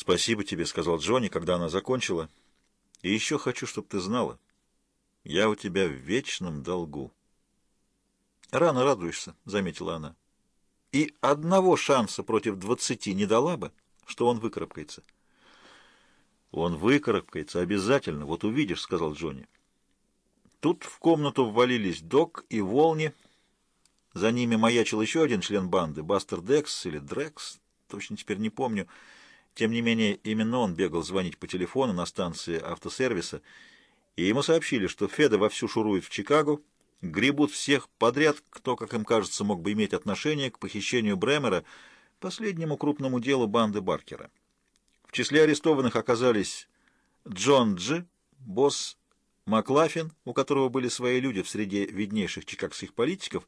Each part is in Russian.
«Спасибо тебе», — сказал Джонни, когда она закончила. «И еще хочу, чтобы ты знала, я у тебя в вечном долгу». «Рано радуешься», — заметила она. «И одного шанса против двадцати не дала бы, что он выкарабкается». «Он выкарабкается обязательно, вот увидишь», — сказал Джонни. Тут в комнату ввалились Док и Волни. За ними маячил еще один член банды, Бастер Декс или Дрекс, точно теперь не помню. Тем не менее, именно он бегал звонить по телефону на станции автосервиса, и ему сообщили, что Феда вовсю шурует в Чикаго, гребут всех подряд, кто, как им кажется, мог бы иметь отношение к похищению Бремера, последнему крупному делу банды Баркера. В числе арестованных оказались Джон Джи, босс Маклафин, у которого были свои люди в среде виднейших чикагских политиков,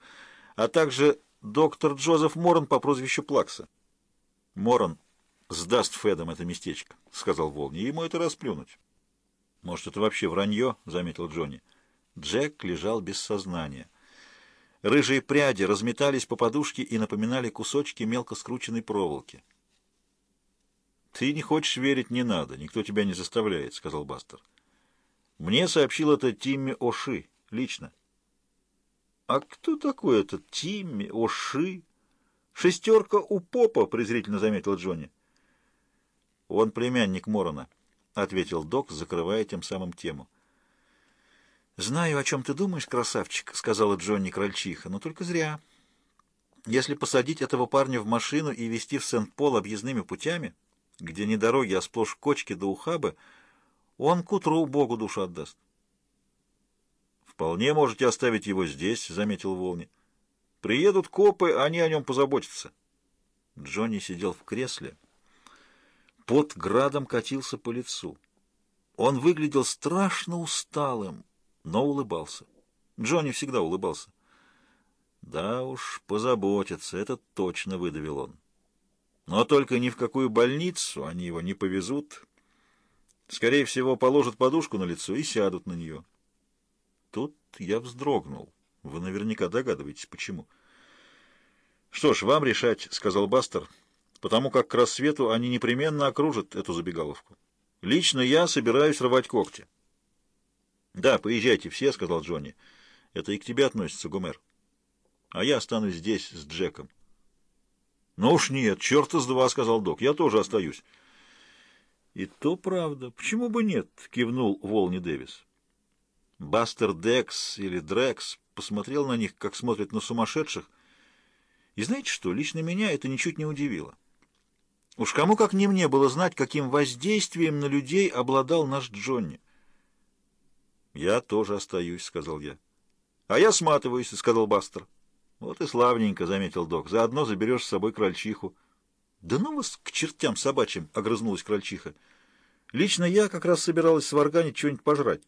а также доктор Джозеф Моран по прозвищу Плакса. Моран сдаст Федом это местечко, — сказал Волни, — ему это расплюнуть. — Может, это вообще вранье, — заметил Джонни. Джек лежал без сознания. Рыжие пряди разметались по подушке и напоминали кусочки мелко скрученной проволоки. «Ты не хочешь верить, не надо, никто тебя не заставляет», — сказал Бастер. «Мне сообщил это Тимми Оши, лично». «А кто такой этот Тимми Оши?» «Шестерка у попа», — презрительно заметил Джонни. «Он племянник Морона», — ответил док, закрывая тем самым тему. «Знаю, о чем ты думаешь, красавчик», — сказала Джонни Крольчиха, — «но только зря. Если посадить этого парня в машину и везти в Сент-Пол объездными путями, где не дороги, а сплошь кочки до ухабы, он к утру Богу душу отдаст». «Вполне можете оставить его здесь», — заметил Волни. «Приедут копы, они о нем позаботятся». Джонни сидел в кресле, — Под градом катился по лицу. Он выглядел страшно усталым, но улыбался. Джонни всегда улыбался. «Да уж, позаботятся, это точно выдавил он. Но только ни в какую больницу они его не повезут. Скорее всего, положат подушку на лицо и сядут на нее». Тут я вздрогнул. Вы наверняка догадываетесь, почему. «Что ж, вам решать», — сказал Бастер, — потому как к рассвету они непременно окружат эту забегаловку. Лично я собираюсь рвать когти. — Да, поезжайте все, — сказал Джонни. — Это и к тебе относится, Гумер. А я останусь здесь с Джеком. — Ну уж нет, черта с два, — сказал док. — Я тоже остаюсь. — И то правда. Почему бы нет? — кивнул Волни Дэвис. Бастер Декс или Дрекс посмотрел на них, как смотрят на сумасшедших. И знаете что, лично меня это ничуть не удивило. Уж кому как не мне было знать, каким воздействием на людей обладал наш Джонни. «Я тоже остаюсь», — сказал я. «А я сматываюсь», — сказал Бастер. «Вот и славненько», — заметил док. «Заодно заберешь с собой крольчиху». «Да ну вас к чертям собачьим!» — огрызнулась крольчиха. «Лично я как раз собиралась сварганить что-нибудь пожрать».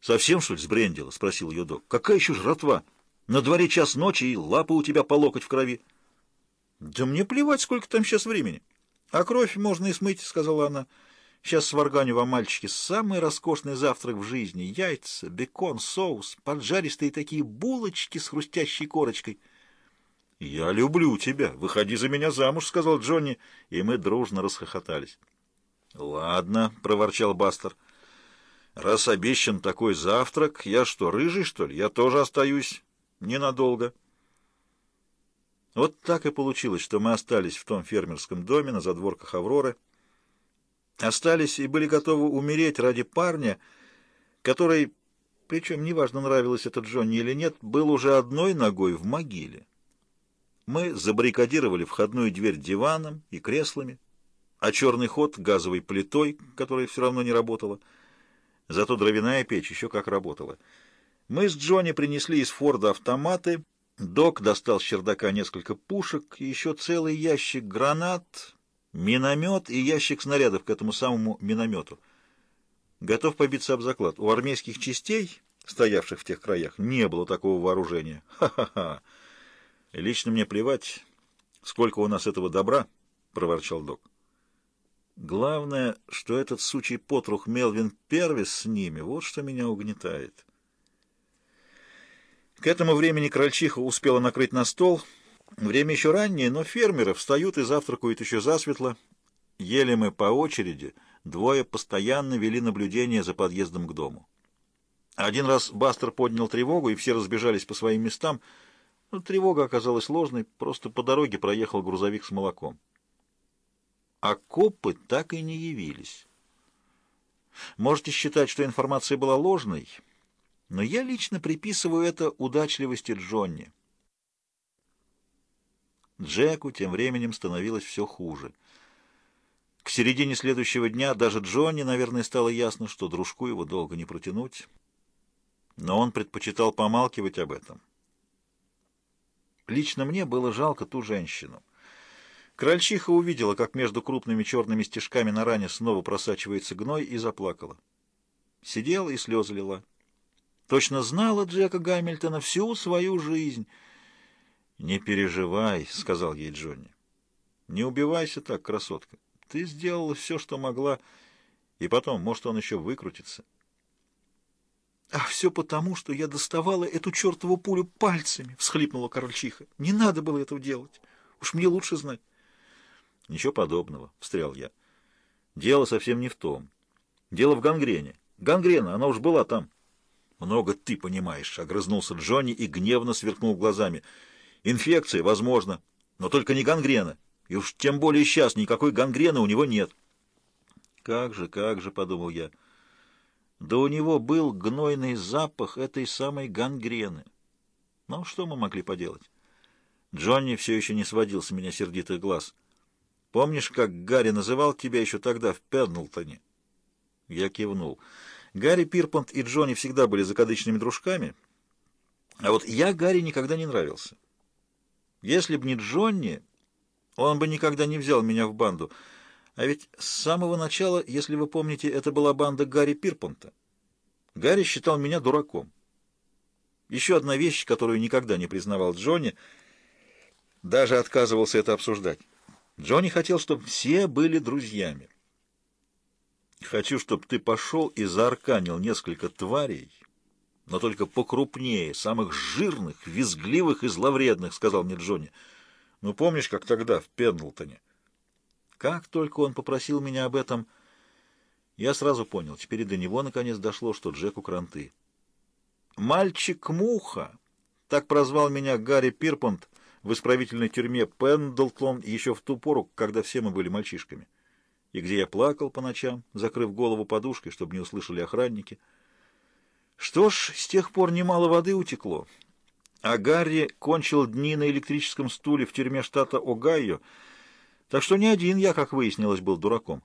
«Совсем, что ли, сбрендила?» — спросил ее док. «Какая еще жратва? На дворе час ночи, и лапы у тебя по локоть в крови». «Да мне плевать, сколько там сейчас времени. А кровь можно и смыть», — сказала она. «Сейчас сварганю вам, мальчики, самый роскошный завтрак в жизни. Яйца, бекон, соус, поджаристые такие булочки с хрустящей корочкой». «Я люблю тебя. Выходи за меня замуж», — сказал Джонни, и мы дружно расхохотались. «Ладно», — проворчал Бастер. «Раз обещан такой завтрак, я что, рыжий, что ли? Я тоже остаюсь ненадолго». Вот так и получилось, что мы остались в том фермерском доме на задворках Авроры. Остались и были готовы умереть ради парня, который, причем неважно, нравилось это Джонни или нет, был уже одной ногой в могиле. Мы забаррикадировали входную дверь диваном и креслами, а черный ход газовой плитой, которая все равно не работала. Зато дровяная печь еще как работала. Мы с Джонни принесли из Форда автоматы — Док достал с чердака несколько пушек, еще целый ящик гранат, миномет и ящик снарядов к этому самому миномету. Готов побиться об заклад. У армейских частей, стоявших в тех краях, не было такого вооружения. Ха-ха-ха! Лично мне плевать, сколько у нас этого добра, — проворчал док. Главное, что этот сучий потрух Мелвин Первис с ними, вот что меня угнетает. К этому времени крольчиха успела накрыть на стол. Время еще раннее, но фермеры встают и завтракают еще засветло. Ели мы по очереди, двое постоянно вели наблюдение за подъездом к дому. Один раз Бастер поднял тревогу, и все разбежались по своим местам. Но тревога оказалась ложной, просто по дороге проехал грузовик с молоком. А копы так и не явились. Можете считать, что информация была ложной, но я лично приписываю это удачливости Джонни. Джеку тем временем становилось все хуже. К середине следующего дня даже Джонни, наверное, стало ясно, что дружку его долго не протянуть. Но он предпочитал помалкивать об этом. Лично мне было жалко ту женщину. Крольчиха увидела, как между крупными черными стежками на ране снова просачивается гной, и заплакала. Сидела и слезы лила. Точно знала Джека Гамильтона всю свою жизнь. «Не переживай», — сказал ей Джонни. «Не убивайся так, красотка. Ты сделала все, что могла, и потом, может, он еще выкрутится». «А все потому, что я доставала эту чертову пулю пальцами», — всхлипнула корольчиха. «Не надо было этого делать. Уж мне лучше знать». Ничего подобного, встрял я. Дело совсем не в том. Дело в гангрене. Гангрена, она уж была там. Много ты понимаешь, огрызнулся Джонни и гневно сверкнул глазами. Инфекция, возможно, но только не гангрена. И уж тем более сейчас никакой гангрены у него нет. Как же, как же, подумал я. Да у него был гнойный запах этой самой гангрены. Ну, что мы могли поделать? Джонни все еще не сводил с меня сердитых глаз — Помнишь, как Гарри называл тебя еще тогда в Пендлтоне?» Я кивнул. Гарри Пирпонт и Джонни всегда были закадычными дружками, а вот я Гарри никогда не нравился. Если б не Джонни, он бы никогда не взял меня в банду. А ведь с самого начала, если вы помните, это была банда Гарри Пирпонта. Гарри считал меня дураком. Еще одна вещь, которую никогда не признавал Джонни, даже отказывался это обсуждать. Джонни хотел, чтобы все были друзьями. Хочу, чтобы ты пошел и заарканил несколько тварей, но только покрупнее, самых жирных, визгливых и зловредных, — сказал мне Джонни. Ну, помнишь, как тогда, в Пендлтоне? Как только он попросил меня об этом, я сразу понял, теперь и до него наконец дошло, что Джеку кранты. «Мальчик-муха!» — так прозвал меня Гарри Пирпонт, в исправительной тюрьме Пендлтон еще в ту пору, когда все мы были мальчишками, и где я плакал по ночам, закрыв голову подушкой, чтобы не услышали охранники. Что ж, с тех пор немало воды утекло, а Гарри кончил дни на электрическом стуле в тюрьме штата Огайо, так что не один я, как выяснилось, был дураком.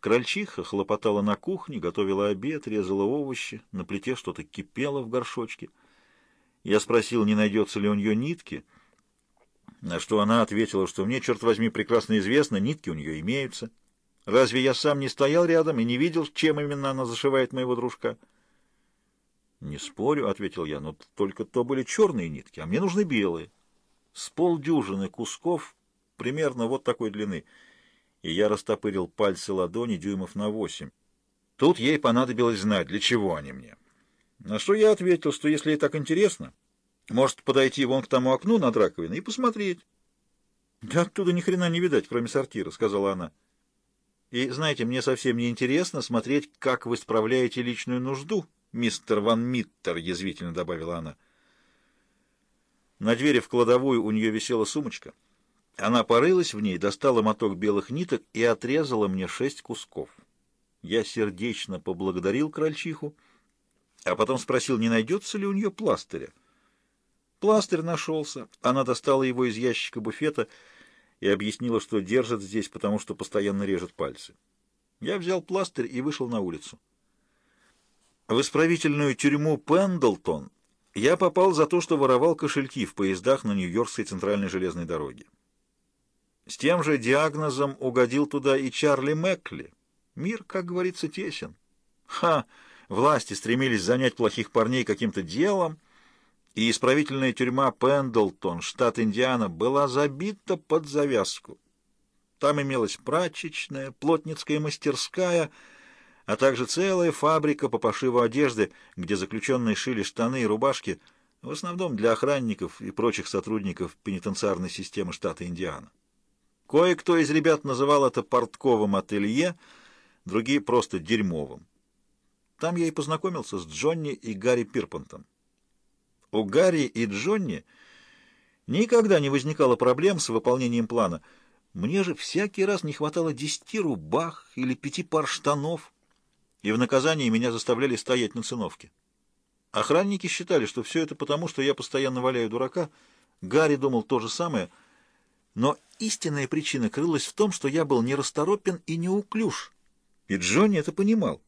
Крольчиха хлопотала на кухне, готовила обед, резала овощи, на плите что-то кипело в горшочке — я спросил, не найдется ли у нее нитки, на что она ответила, что мне, черт возьми, прекрасно известно, нитки у нее имеются. Разве я сам не стоял рядом и не видел, чем именно она зашивает моего дружка? «Не спорю», — ответил я, — «но только то были черные нитки, а мне нужны белые. С полдюжины кусков примерно вот такой длины» и я растопырил пальцы ладони дюймов на восемь. Тут ей понадобилось знать, для чего они мне. На что я ответил, что если ей так интересно, может подойти вон к тому окну над раковиной и посмотреть. «Да оттуда ни хрена не видать, кроме сортира», — сказала она. «И, знаете, мне совсем не интересно смотреть, как вы справляете личную нужду, мистер Ван Миттер», — язвительно добавила она. На двери в кладовую у нее висела сумочка. Она порылась в ней, достала моток белых ниток и отрезала мне шесть кусков. Я сердечно поблагодарил крольчиху, — а потом спросил, не найдется ли у нее пластыря. Пластырь нашелся. Она достала его из ящика буфета и объяснила, что держит здесь, потому что постоянно режет пальцы. Я взял пластырь и вышел на улицу. В исправительную тюрьму Пендлтон я попал за то, что воровал кошельки в поездах на Нью-Йоркской центральной железной дороге. С тем же диагнозом угодил туда и Чарли Мэкли. Мир, как говорится, тесен. Ха! Власти стремились занять плохих парней каким-то делом, и исправительная тюрьма Пендлтон, штат Индиана, была забита под завязку. Там имелась прачечная, плотницкая мастерская, а также целая фабрика по пошиву одежды, где заключенные шили штаны и рубашки, в основном для охранников и прочих сотрудников пенитенциарной системы штата Индиана. Кое-кто из ребят называл это портковым ателье, другие просто дерьмовым. Там я и познакомился с Джонни и Гарри Пирпантом. У Гарри и Джонни никогда не возникало проблем с выполнением плана. Мне же всякий раз не хватало десяти рубах или пяти пар штанов, и в наказании меня заставляли стоять на циновке. Охранники считали, что все это потому, что я постоянно валяю дурака. Гарри думал то же самое, но истинная причина крылась в том, что я был нерасторопен и неуклюж. И Джонни это понимал.